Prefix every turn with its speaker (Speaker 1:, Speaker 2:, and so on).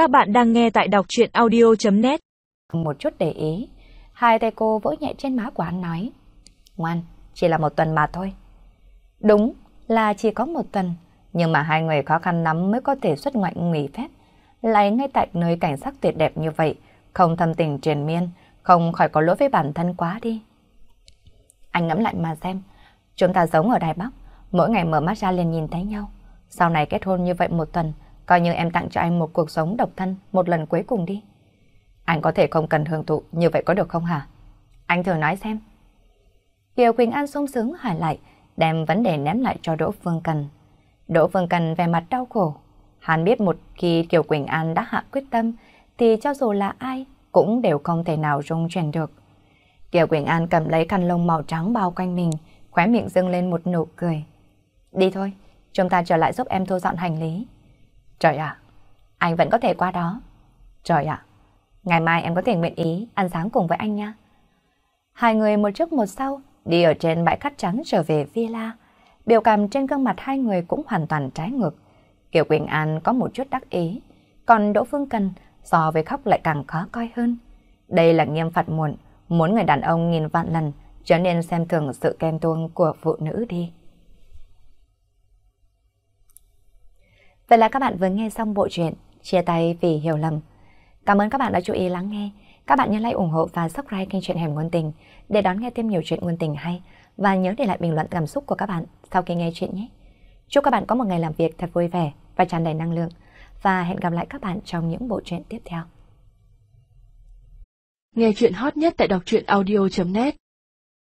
Speaker 1: Các bạn đang nghe tại đọc chuyện audio.net
Speaker 2: Một chút để ý, hai tay cô vỗ nhẹ trên má của anh nói. Ngoan, chỉ là một tuần mà thôi. Đúng là chỉ có một tuần, nhưng mà hai người khó khăn lắm mới có thể xuất ngoại nghỉ phép. Lại ngay tại nơi cảnh sắc tuyệt đẹp như vậy, không thâm tình triền miên, không khỏi có lỗi với bản thân quá đi. Anh ngẫm lại mà xem, chúng ta sống ở Đài Bắc, mỗi ngày mở mắt ra liền nhìn thấy nhau. Sau này kết hôn như vậy một tuần, coi như em tặng cho anh một cuộc sống độc thân một lần cuối cùng đi. Anh có thể không cần hưởng thụ như vậy có được không hả? Anh thử nói xem. Kiều Quỳnh An sung sướng hỏi lại, đem vấn đề ném lại cho Đỗ Phương Cần. Đỗ Phương Cần về mặt đau khổ. Hắn biết một khi Kiều Quỳnh An đã hạ quyết tâm, thì cho dù là ai cũng đều không thể nào rung chuyển được. Kiều Quỳnh An cầm lấy khăn lông màu trắng bao quanh mình, khóe miệng dâng lên một nụ cười. Đi thôi, chúng ta trở lại giúp em thu dọn hành lý. Trời ạ, anh vẫn có thể qua đó. Trời ạ, ngày mai em có thể nguyện ý ăn sáng cùng với anh nha. Hai người một trước một sau đi ở trên bãi cát trắng trở về villa. Biểu cảm trên gương mặt hai người cũng hoàn toàn trái ngược. Kiều Quỳnh An có một chút đắc ý, còn Đỗ Phương Cần so với khóc lại càng khó coi hơn. Đây là nghiêm phạt muộn, muốn người đàn ông nghìn vạn lần trở nên xem thường sự kem tuông của phụ nữ đi. Vậy là các bạn vừa nghe xong bộ truyện Chia tay vì hiểu lầm. Cảm ơn các bạn đã chú ý lắng nghe. Các bạn nhớ like, ủng hộ và subscribe kênh truyện Hẻm Ngôn Tình để đón nghe thêm nhiều chuyện ngôn tình hay và nhớ để lại bình luận cảm xúc của các bạn sau khi nghe chuyện nhé. Chúc các bạn có một ngày làm việc thật vui vẻ và tràn đầy năng lượng và hẹn gặp lại các bạn trong những bộ truyện tiếp theo.
Speaker 1: Nghe chuyện hot nhất tại đọc truyện audio.net